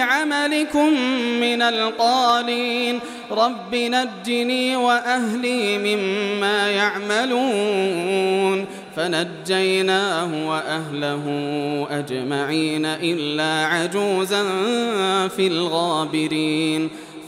لعملكم من القالين. رب نجني وأهلي مما يعملون. فنجيناه وأهله أجمعين إلا عجوزا في الغابرين.